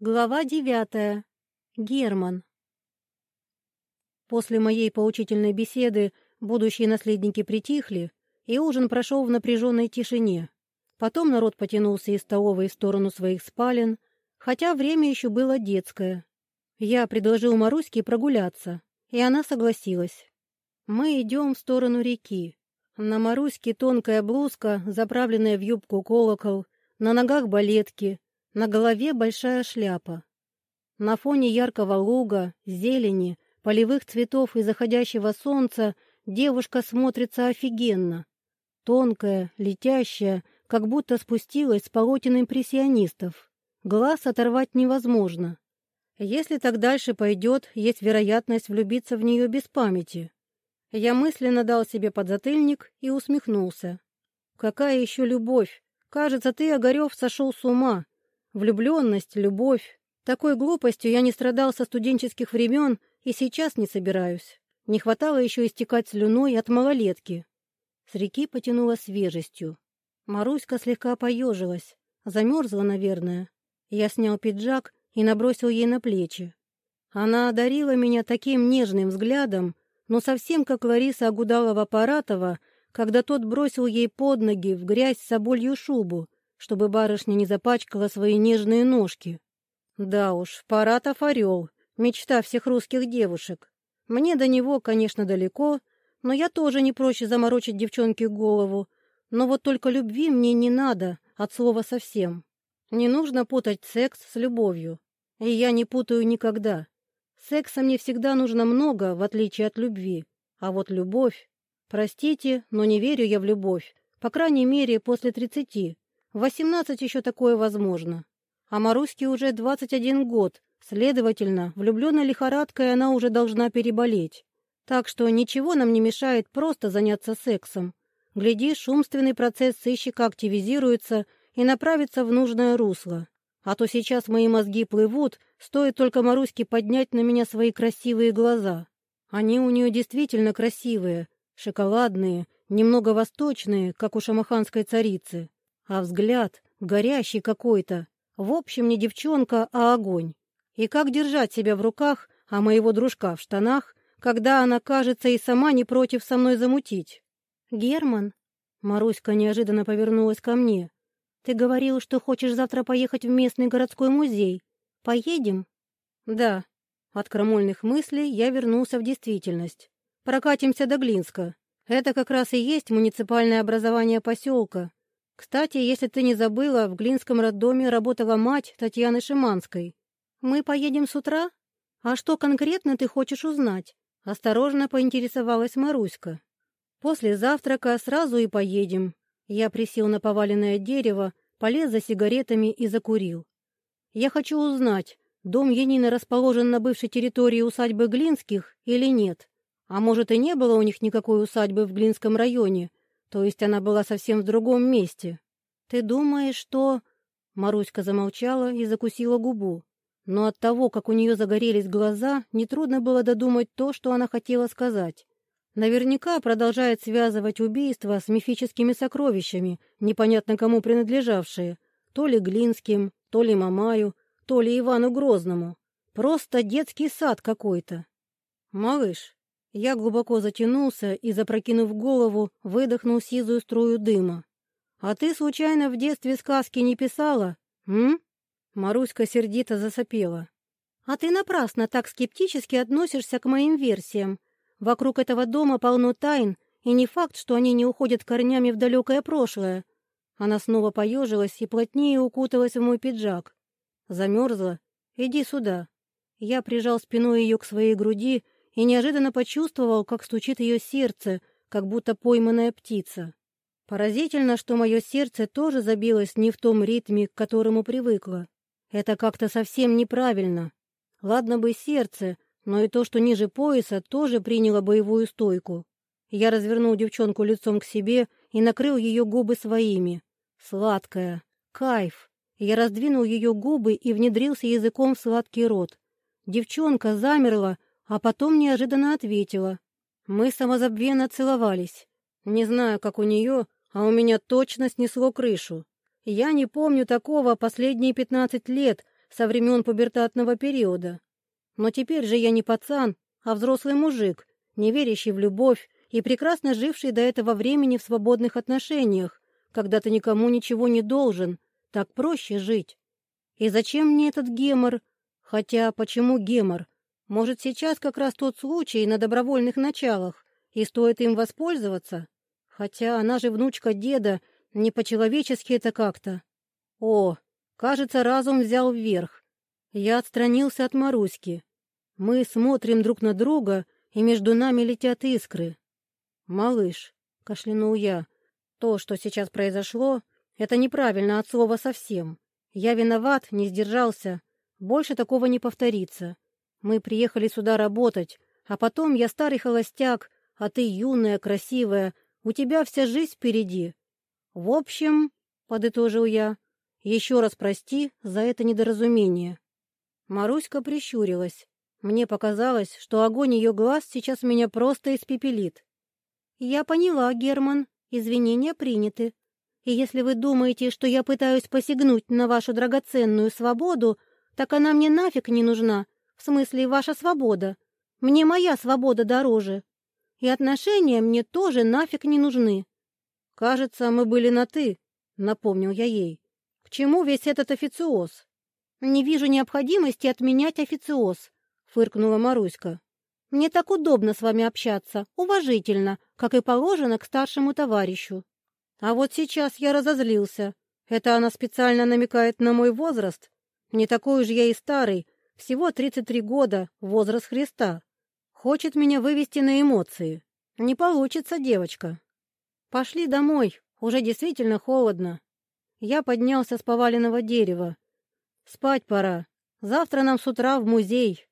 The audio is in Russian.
Глава девятая. Герман. После моей поучительной беседы будущие наследники притихли, и ужин прошел в напряженной тишине. Потом народ потянулся из столовой в сторону своих спален, хотя время еще было детское. Я предложил Маруське прогуляться, и она согласилась. Мы идем в сторону реки. На Маруське тонкая блузка, заправленная в юбку колокол, на ногах балетки — на голове большая шляпа. На фоне яркого луга, зелени, полевых цветов и заходящего солнца девушка смотрится офигенно. Тонкая, летящая, как будто спустилась с полотен импрессионистов. Глаз оторвать невозможно. Если так дальше пойдет, есть вероятность влюбиться в нее без памяти. Я мысленно дал себе подзатыльник и усмехнулся. «Какая еще любовь? Кажется, ты, Огарев, сошел с ума. Влюбленность, любовь. Такой глупостью я не страдал со студенческих времен и сейчас не собираюсь. Не хватало еще истекать слюной от малолетки. С реки потянуло свежестью. Маруська слегка поежилась. Замерзла, наверное. Я снял пиджак и набросил ей на плечи. Она одарила меня таким нежным взглядом, но совсем как Лариса Агудалова-Паратова, когда тот бросил ей под ноги в грязь соболью шубу, чтобы барышня не запачкала свои нежные ножки. Да уж, Паратов орел, мечта всех русских девушек. Мне до него, конечно, далеко, но я тоже не проще заморочить девчонке голову. Но вот только любви мне не надо, от слова совсем. Не нужно путать секс с любовью. И я не путаю никогда. Секса мне всегда нужно много, в отличие от любви. А вот любовь... Простите, но не верю я в любовь. По крайней мере, после тридцати. Восемнадцать еще такое возможно. А Маруське уже двадцать один год, следовательно, влюбленной лихорадкой она уже должна переболеть. Так что ничего нам не мешает просто заняться сексом. Глядишь, умственный процесс сыщика активизируется и направится в нужное русло. А то сейчас мои мозги плывут, стоит только Маруське поднять на меня свои красивые глаза. Они у нее действительно красивые, шоколадные, немного восточные, как у шамаханской царицы. А взгляд горящий какой-то. В общем, не девчонка, а огонь. И как держать себя в руках, а моего дружка в штанах, когда она, кажется, и сама не против со мной замутить? «Герман?» Маруська неожиданно повернулась ко мне. «Ты говорил, что хочешь завтра поехать в местный городской музей. Поедем?» «Да». От крамольных мыслей я вернулся в действительность. «Прокатимся до Глинска. Это как раз и есть муниципальное образование поселка, кстати, если ты не забыла, в Глинском роддоме работала мать Татьяны Шиманской. Мы поедем с утра? А что конкретно ты хочешь узнать? Осторожно поинтересовалась Маруська. После завтрака сразу и поедем. Я присел на поваленное дерево, полез за сигаретами и закурил. Я хочу узнать, дом Янины расположен на бывшей территории усадьбы Глинских или нет. А может, и не было у них никакой усадьбы в Глинском районе, то есть она была совсем в другом месте. Ты думаешь, что...» Маруська замолчала и закусила губу. Но от того, как у нее загорелись глаза, нетрудно было додумать то, что она хотела сказать. Наверняка продолжает связывать убийство с мифическими сокровищами, непонятно кому принадлежавшие, то ли Глинским, то ли Мамаю, то ли Ивану Грозному. Просто детский сад какой-то. «Малыш, я глубоко затянулся и, запрокинув голову, выдохнул сизую струю дыма. «А ты, случайно, в детстве сказки не писала, м?» Маруська сердито засопела. «А ты напрасно так скептически относишься к моим версиям. Вокруг этого дома полно тайн, и не факт, что они не уходят корнями в далекое прошлое». Она снова поежилась и плотнее укуталась в мой пиджак. Замерзла. «Иди сюда». Я прижал спиной ее к своей груди и неожиданно почувствовал, как стучит ее сердце, как будто пойманная птица. Поразительно, что мое сердце тоже забилось не в том ритме, к которому привыкло. Это как-то совсем неправильно. Ладно бы сердце, но и то, что ниже пояса, тоже приняло боевую стойку. Я развернул девчонку лицом к себе и накрыл ее губы своими. Сладкая. Кайф. Я раздвинул ее губы и внедрился языком в сладкий рот. Девчонка замерла, а потом неожиданно ответила. Мы самозабвенно целовались. Не знаю, как у нее, а у меня точно снесло крышу. Я не помню такого последние пятнадцать лет, со времен пубертатного периода. Но теперь же я не пацан, а взрослый мужик, не верящий в любовь и прекрасно живший до этого времени в свободных отношениях, когда ты никому ничего не должен, так проще жить. И зачем мне этот гемор? Хотя, почему гемор? Может, сейчас как раз тот случай на добровольных началах, и стоит им воспользоваться? Хотя она же внучка деда, не по-человечески это как-то. О, кажется, разум взял вверх. Я отстранился от Маруськи. Мы смотрим друг на друга, и между нами летят искры. «Малыш», — кашлянул я, — «то, что сейчас произошло, это неправильно от слова совсем. Я виноват, не сдержался. Больше такого не повторится. Мы приехали сюда работать, а потом я старый холостяк, а ты юная, красивая, у тебя вся жизнь впереди. В общем, — подытожил я, — еще раз прости за это недоразумение. Маруська прищурилась. Мне показалось, что огонь ее глаз сейчас меня просто испепелит. «Я поняла, Герман. Извинения приняты. И если вы думаете, что я пытаюсь посягнуть на вашу драгоценную свободу, так она мне нафиг не нужна. В смысле, ваша свобода. Мне моя свобода дороже. И отношения мне тоже нафиг не нужны. Кажется, мы были на «ты», — напомнил я ей. К чему весь этот официоз? Не вижу необходимости отменять официоз, — фыркнула Маруська. Мне так удобно с вами общаться, уважительно, как и положено к старшему товарищу. А вот сейчас я разозлился. Это она специально намекает на мой возраст? Не такой уж я и старый, всего 33 года, возраст Христа. Хочет меня вывести на эмоции. Не получится, девочка. Пошли домой, уже действительно холодно. Я поднялся с поваленного дерева. Спать пора. Завтра нам с утра в музей.